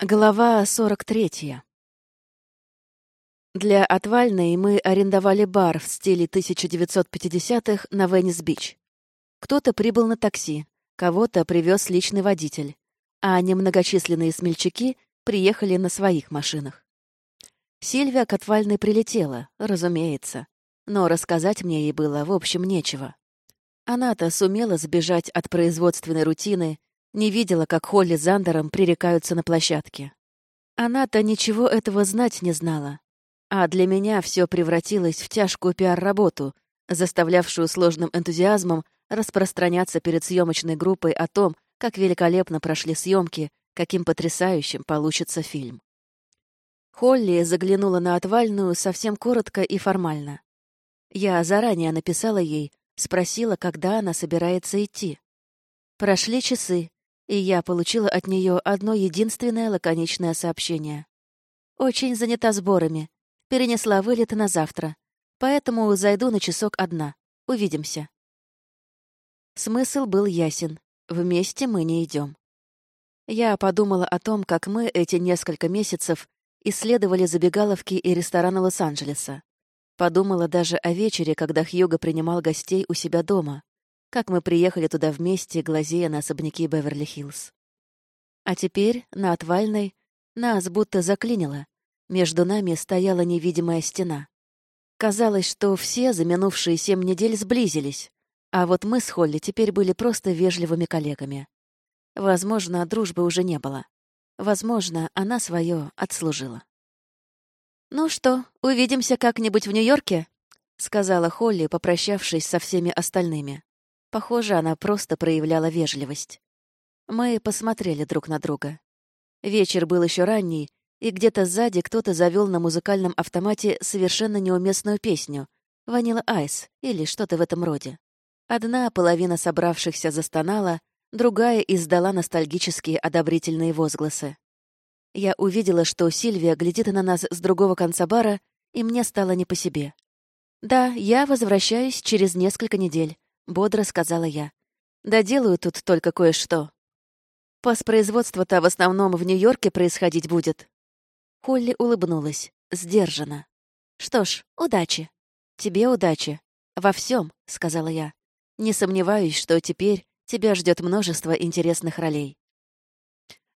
Глава 43. Для отвальной мы арендовали бар в стиле 1950-х на Веннис-Бич. Кто-то прибыл на такси, кого-то привез личный водитель, а немногочисленные смельчаки приехали на своих машинах. Сильвия к отвальной прилетела, разумеется, но рассказать мне ей было, в общем, нечего. Она-то сумела сбежать от производственной рутины не видела, как Холли с Зандером пререкаются на площадке. Она-то ничего этого знать не знала. А для меня все превратилось в тяжкую пиар-работу, заставлявшую сложным энтузиазмом распространяться перед съемочной группой о том, как великолепно прошли съемки, каким потрясающим получится фильм. Холли заглянула на отвальную совсем коротко и формально. Я заранее написала ей, спросила, когда она собирается идти. Прошли часы, и я получила от нее одно единственное лаконичное сообщение. «Очень занята сборами. Перенесла вылет на завтра. Поэтому зайду на часок одна. Увидимся». Смысл был ясен. Вместе мы не идем. Я подумала о том, как мы эти несколько месяцев исследовали забегаловки и рестораны Лос-Анджелеса. Подумала даже о вечере, когда Хьюго принимал гостей у себя дома как мы приехали туда вместе, глазея на особняки Беверли-Хиллз. А теперь, на отвальной, нас будто заклинило. Между нами стояла невидимая стена. Казалось, что все за минувшие семь недель сблизились, а вот мы с Холли теперь были просто вежливыми коллегами. Возможно, дружбы уже не было. Возможно, она свое отслужила. «Ну что, увидимся как-нибудь в Нью-Йорке?» — сказала Холли, попрощавшись со всеми остальными. Похоже, она просто проявляла вежливость. Мы посмотрели друг на друга. Вечер был еще ранний, и где-то сзади кто-то завел на музыкальном автомате совершенно неуместную песню «Ванила Айс» или что-то в этом роде. Одна половина собравшихся застонала, другая издала ностальгические одобрительные возгласы. Я увидела, что Сильвия глядит на нас с другого конца бара, и мне стало не по себе. Да, я возвращаюсь через несколько недель, — бодро сказала я. «Доделаю тут только кое-что. Поспроизводство-то в основном в Нью-Йорке происходить будет». Холли улыбнулась, сдержанно. «Что ж, удачи. Тебе удачи. Во всем, сказала я. «Не сомневаюсь, что теперь тебя ждет множество интересных ролей».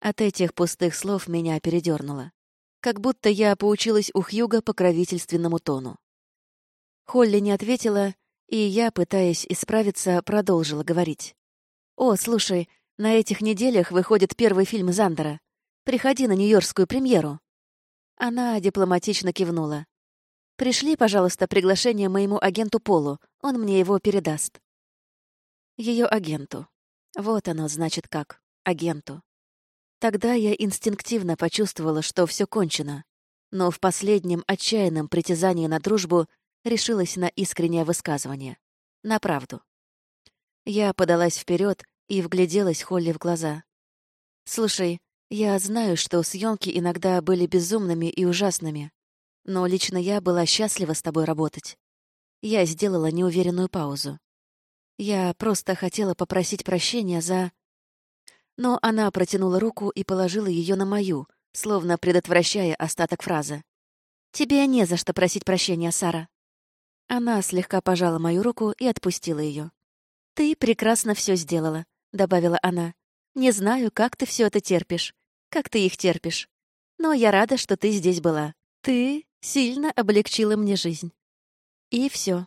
От этих пустых слов меня передернуло. Как будто я поучилась у Хьюга покровительственному тону. Холли не ответила, и я, пытаясь исправиться, продолжила говорить. «О, слушай, на этих неделях выходит первый фильм Зандера. Приходи на нью-йоркскую премьеру». Она дипломатично кивнула. «Пришли, пожалуйста, приглашение моему агенту Полу. Он мне его передаст». Ее агенту. Вот оно, значит, как. Агенту. Тогда я инстинктивно почувствовала, что все кончено. Но в последнем отчаянном притязании на дружбу решилась на искреннее высказывание. На правду. Я подалась вперед и вгляделась Холли в глаза. «Слушай, я знаю, что съемки иногда были безумными и ужасными, но лично я была счастлива с тобой работать. Я сделала неуверенную паузу. Я просто хотела попросить прощения за... Но она протянула руку и положила ее на мою, словно предотвращая остаток фразы. «Тебе не за что просить прощения, Сара. Она слегка пожала мою руку и отпустила ее. «Ты прекрасно все сделала», — добавила она. «Не знаю, как ты все это терпишь, как ты их терпишь. Но я рада, что ты здесь была. Ты сильно облегчила мне жизнь». И все.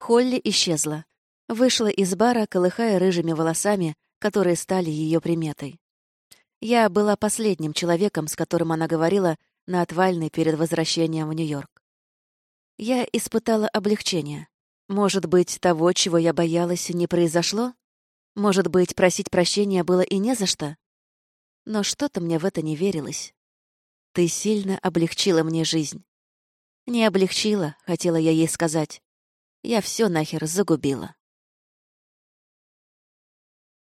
Холли исчезла. Вышла из бара, колыхая рыжими волосами, которые стали ее приметой. Я была последним человеком, с которым она говорила на отвальной перед возвращением в Нью-Йорк. Я испытала облегчение. Может быть, того, чего я боялась, не произошло? Может быть, просить прощения было и не за что? Но что-то мне в это не верилось. Ты сильно облегчила мне жизнь. Не облегчила, хотела я ей сказать. Я все нахер загубила.